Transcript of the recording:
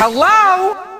Hello?